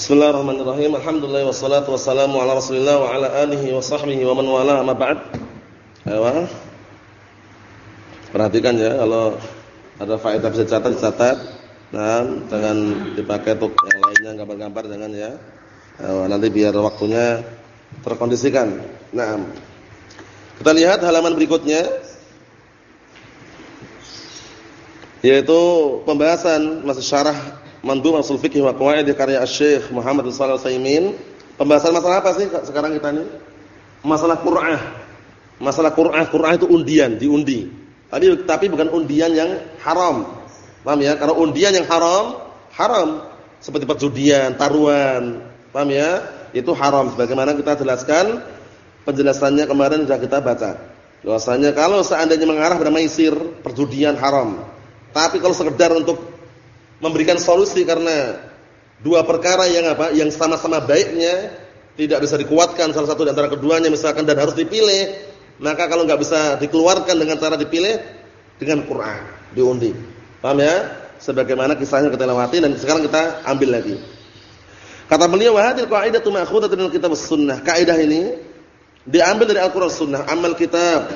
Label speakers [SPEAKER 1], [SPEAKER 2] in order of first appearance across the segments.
[SPEAKER 1] Bismillahirrahmanirrahim. Alhamdulillah wassalatu wassalamu ala Rasulillah wa ala alihi wa sahbihi wa man wala amma ba'd. Ayo. Perhatikan ya kalau ada faedah bisa catat dicatat. Nah, jangan dipakai untuk yang lainnya gambar-gambar jangan ya. Ayo, nanti biar waktunya terkondisikan. Nah, kita lihat halaman berikutnya yaitu pembahasan masih syarah Mandhum Ushul Fiqh wa Qawaid karya Syekh Muhammad Shalih Al-Utsaimin. Pembahasan masalah apa sih sekarang kita ini? Masalah Qur'an. Masalah Qur'an, Qur'an itu undian, diundi. Tapi tapi bukan undian yang haram. Paham ya? Kalau undian yang haram, haram seperti perjudian, taruhan. Paham ya? Itu haram sebagaimana kita jelaskan penjelasannya kemarin sudah kita baca. Bahwasanya kalau seandainya mengarah pada maisir, perjudian haram. Tapi kalau sekedar untuk memberikan solusi karena dua perkara yang apa? Yang sama-sama baiknya tidak bisa dikuatkan salah satu di antara keduanya misalkan dan harus dipilih, maka kalau nggak bisa dikeluarkan dengan cara dipilih dengan Quran diundi. Paham ya? Sebagaimana kisahnya kita lewati dan sekarang kita ambil lagi. Kata beliau wa hadhihi qa'idatu ma'khudatun min kitab sunnah. Kaidah ini diambil dari Al-Qur'an Sunnah, amal kitab.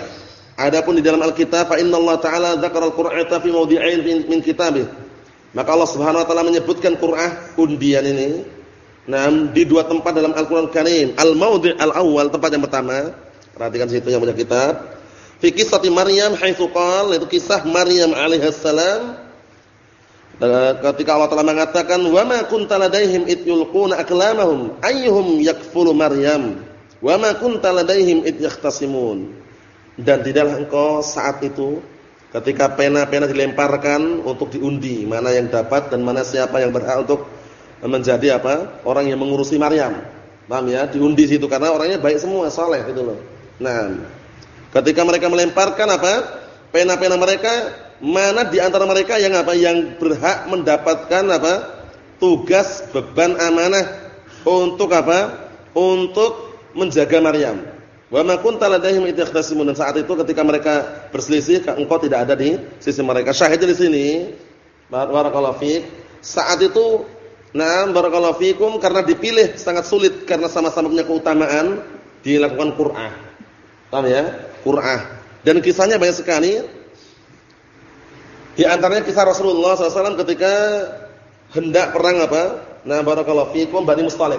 [SPEAKER 1] Adapun di dalam Al-Kitab fa innallaha ta'ala dzakara al-Qur'ana fi mawdi'ain min kitabih. Maka Allah Subhanahu wa taala menyebutkan Qur'an undian ini nah di dua tempat dalam Al-Qur'an Karim. Al-mawdi' al-awwal tempat yang pertama, perhatikan situ yang punya kitab. Fi kisah Maryam haitsu qala itu kisah Maryam alaihissalam salam ketika Allah telah mengatakan wa ma kunta ladaihim id yulquna aklamahum ayyuhum yakfulu Maryam wa ma kunta ladaihim id dan tidaklah engkau saat itu ketika pena-pena dilemparkan untuk diundi mana yang dapat dan mana siapa yang berhak untuk menjadi apa? Orang yang mengurusi Maryam. Paham ya? Diundi situ karena orangnya baik semua saleh gitu loh. Nah ketika mereka melemparkan apa? Pena-pena mereka mana di antara mereka yang apa? Yang berhak mendapatkan apa? Tugas beban amanah untuk apa? Untuk menjaga Maryam Wa ma kunta ladaihim idh dan saat itu ketika mereka berselisih engkau tidak ada di sisi mereka. Syahid di sini barakallahu fiik. Saat itu nah barakallahu fiikum karena dipilih sangat sulit karena sama-sama punya keutamaan dilakukan Qur'an. Paham ya? Qur'an. Dan kisahnya banyak sekali. Di antaranya kisah Rasulullah SAW ketika hendak perang apa? Nah barakallahu fiikum Bani Mustalik.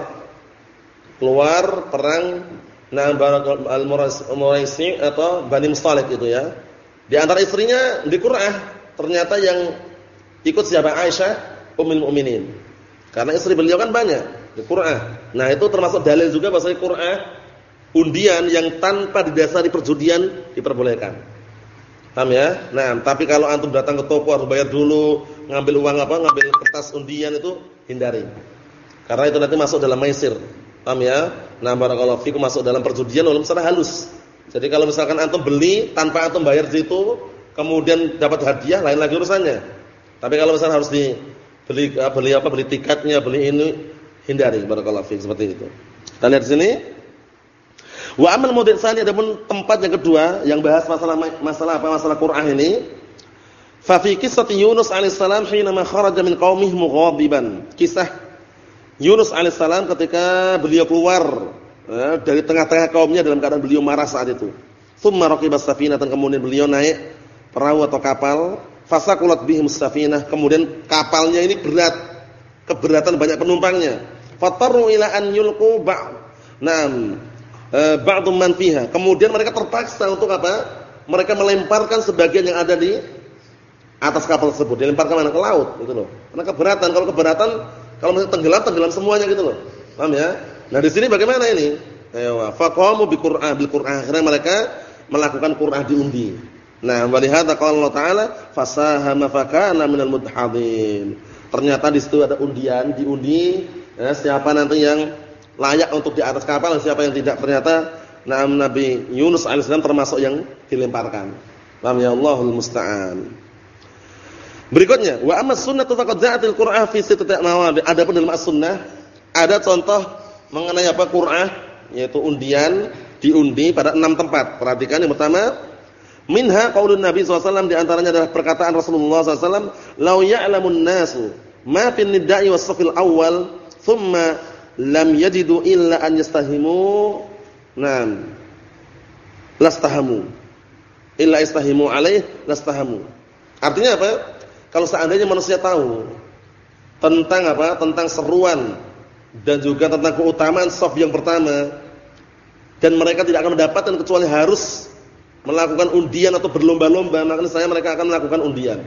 [SPEAKER 1] Keluar perang Nah, al-Muraisi atau Bani Mustalik itu ya. Di antara istrinya di Qur'an ternyata yang ikut siapa Aisyah Ummul Mukminin. Karena istri beliau kan banyak di Qur'an. Nah, itu termasuk dalil juga bahwa Qur'an undian yang tanpa didasari perjudian diperbolehkan. Paham ya? Nah, tapi kalau antum datang ke toko harus bayar dulu, ngambil uang apa, ngambil kertas undian itu hindari. Karena itu nanti masuk dalam maisir. Paham ya? Nah, barakallahu fikum masuk dalam perjudian walaupun secara halus. Jadi kalau misalkan antum beli tanpa antum bayar situ, kemudian dapat hadiah lain lagi urusannya. Tapi kalau misalkan harus dibeli ah, beli apa? Beli tiketnya, beli ini hindari barakallahu fikum seperti itu. Kita lihat di sini. Wa amal mudin sani adapun tempat yang kedua yang bahas masalah masalah apa? Masalah Quran ini. Fa fi qissati Yunus alaihissalam hina ma kharaja min qaumihi mughadiban. Kisah Yunus alaihissalam ketika beliau keluar ya, dari tengah-tengah kaumnya dalam keadaan beliau marah saat itu. Tsumma raqibas safinah dan kemudian beliau naik perahu atau kapal, fasaqulat bihim safinah, kemudian kapalnya ini berat, keberatan banyak penumpangnya. Fatarru ila an yulqu ba' Naam, e, man fiha. Kemudian mereka terpaksa untuk apa? Mereka melemparkan sebagian yang ada di atas kapal tersebut, dilemparkan mana ke laut gitu loh. Karena keberatan, kalau keberatan kalau misalnya tenggelam, tenggelam semuanya gitu loh. Paham ya? Nah, di sini bagaimana ini? Ayo, faqamu Qur'an bil Qur'an. Akhirnya mereka melakukan Qur'an diundi. Nah, walihada qala Allah Ta'ala fasahama fakana minal mudhadin. Ternyata di situ ada undian, diundi ya, siapa nanti yang layak untuk di atas kapal dan siapa yang tidak. Ternyata nah, Nabi Yunus alaihissalam termasuk yang dilemparkan. Paham ya Allahul musta'an. Berikutnya, wa amma sunnah faqad ja'atil Qur'an fi sittati mawadi'. Adapun dalam as-sunnah ada contoh mengenai apa Qur'an yaitu undian diundi pada enam tempat. Perhatikan yang pertama, minha qaulun Nabi SAW di antaranya adalah perkataan Rasulullah SAW, "Lau ya'lamun nasu ma fil nida'i was-safil awwal thumma lam yajidu illa an yastahimu. Nam lastahamu. Illa istahimu alaih lastahamu. Artinya apa kalau seandainya manusia tahu tentang apa tentang seruan dan juga tentang keutamaan saf yang pertama dan mereka tidak akan mendapatkan kecuali harus melakukan undian atau berlomba-lomba maka saya mereka akan melakukan undian.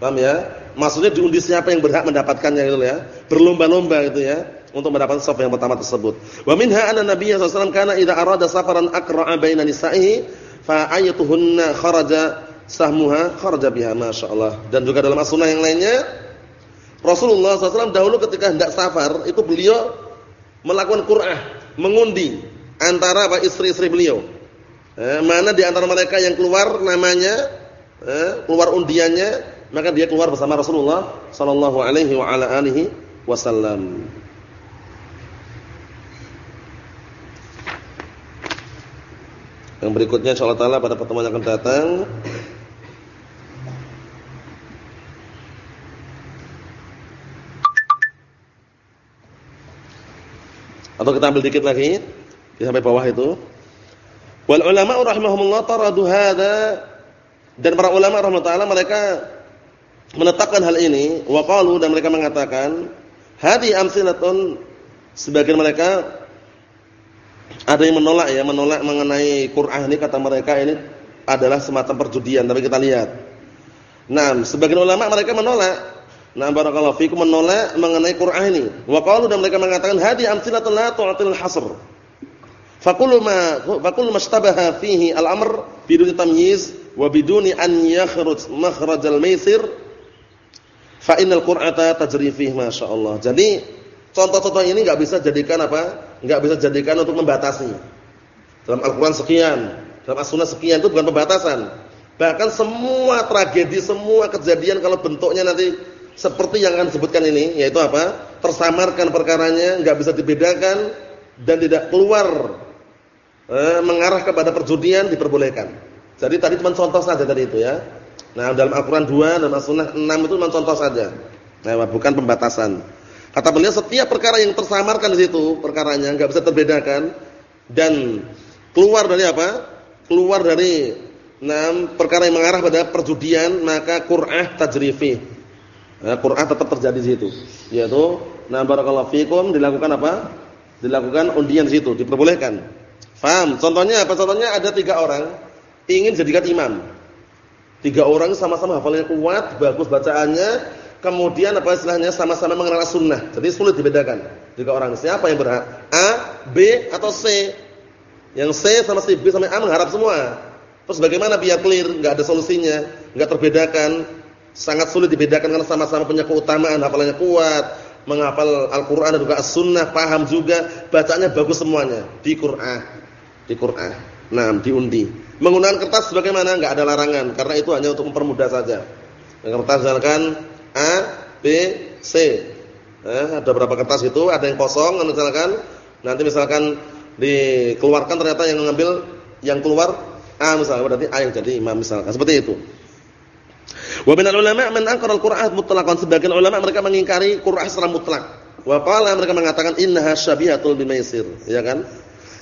[SPEAKER 1] Paham ya? Maksudnya diundi siapa yang berhak mendapatkannya gitu ya? Berlomba-lomba gitu ya untuk mendapatkan saf yang pertama tersebut. Wa minha anna nabiy sallallahu alaihi wasallam kana idza arada safaran aqra'a baina nisa'ihi fa ayatuhunna kharaja sahmuha kharaja biha masyaallah dan juga dalam as-sunnah yang lainnya Rasulullah SAW dahulu ketika hendak safar itu beliau melakukan qur'ah mengundi antara apa istri-istri beliau Eh, mana di antara mereka yang keluar namanya, eh, keluar undiannya, maka dia keluar bersama Rasulullah sallallahu alaihi wa ala alihi wasallam. Yang berikutnya insyaallah pada pertemuan yang akan datang Atau kita ambil dikit lagi sampai bawah itu. Wal ulama rahimahumullah taradu hadza dan para ulama rahimahullah mereka menetapkan hal ini wa dan mereka mengatakan hadi amsilatun sebagian mereka ada yang menolak ya menolak mengenai Quran ini kata mereka ini adalah semacam perjudian tapi kita lihat. Nah, sebagian ulama mereka menolak Nah barakallahu fikum menolak mengenai Quran ini. Wa qalu dan mereka mengatakan hadi amsilatun la tu'til hasr. Fakulu ma fakulu mastabaha fihi al-amr biduni tamyiz wa biduni an yakhruj makhrajal maisir fa innal qur'ata tajri fihi masyaallah. Jadi contoh-contoh ini enggak bisa jadikan apa? Enggak bisa jadikan untuk membatasi. Dalam Al-Qur'an sekian, dalam As-Sunnah sekian itu bukan pembatasan. Bahkan semua tragedi, semua kejadian kalau bentuknya nanti seperti yang akan disebutkan ini, yaitu apa? Tersamarkan perkaranya, enggak bisa dibedakan dan tidak keluar eh, mengarah kepada perjudian diperbolehkan. Jadi tadi cuma contoh saja tadi itu ya. Nah, dalam Al-Qur'an 2 dan As-Sunnah 6 itu cuma contoh saja. Nah, bukan pembatasan. Kata beliau setiap perkara yang tersamarkan di situ perkaranya enggak bisa terbedakan dan keluar dari apa? Keluar dari enam perkara yang mengarah pada perjudian, maka qur'ah tajrifi. Nah, qur'ah tetap terjadi di situ. Yaitu nah barakallahu fikum dilakukan apa? Dilakukan undian di situ, diperbolehkan. Faham? Contohnya apa? Contohnya ada tiga orang ingin jadikan imam. Tiga orang sama-sama hafalnya kuat, bagus bacaannya, kemudian apa istilahnya sama-sama mengenal sunnah. Jadi sulit dibedakan. Tiga orang siapa yang berhak? A, B atau C? Yang C sama si B sampai A mengharap semua. Terus bagaimana biar clear? Enggak ada solusinya, enggak terbedakan. Sangat sulit dibedakan karena sama-sama punya keutamaan, hafalannya kuat, menghafal Al-Qur'an dan juga As-Sunnah, paham juga, bacanya bagus semuanya di Qur'an di Quran. Nah, diundi. Menggunakan kertas bagaimana? Enggak ada larangan karena itu hanya untuk mempermudah saja. Kertas misalkan A, B, C. Eh, ada berapa kertas itu? Ada yang kosong misalkan. Nanti misalkan dikeluarkan ternyata yang mengambil yang keluar A misalnya berarti A yang jadi imam misalkan. Seperti itu. Wa min ulama man ankara al-Qur'an mutlaqan sebagian ulama mereka mengingkari Qur'an secara mutlak. Wa qala mereka mengatakan innaha syabihatul bimaisir, ya kan?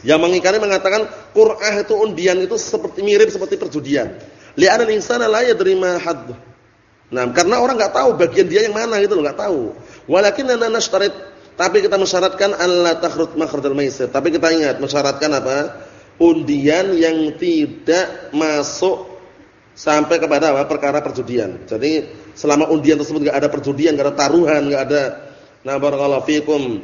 [SPEAKER 1] Yang mengingkari mengatakan Qur'ah itu undian itu seperti mirip seperti perjudian. Li'anal insana la yadri ma hadd. Nah, karena orang enggak tahu bagian dia yang mana gitu loh, enggak tahu. Walakinna nashtarit tapi kita mensyaratkan alla takhrut makhrajal maisir. Tapi kita ingat mensyaratkan apa? Undian yang tidak masuk sampai kepada apa? perkara perjudian. Jadi selama undian tersebut enggak ada perjudian, enggak ada taruhan, enggak ada nah barakallahu fikum.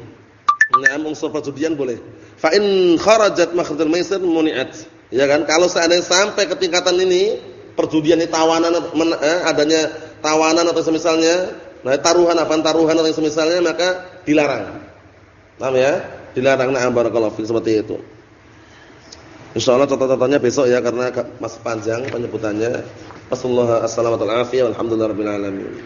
[SPEAKER 1] Nah, unsur perjudian boleh. Fa in kharajat makhrajal maisir muni'at. Ya kan? Kalau seandainya sampai ke tingkatan ini, perjudian ini tawanan eh, adanya tawanan atau semisalnya, nah taruhan apa taruhan atau semisalnya maka dilarang. Paham ya? Dilarang na'am barakallahu fi seperti itu. Insyaallah contoh-contohnya besok ya karena masih panjang penyebutannya. Warahmatullahi wabarakatuh. Alhamdulillahirabbil alamin.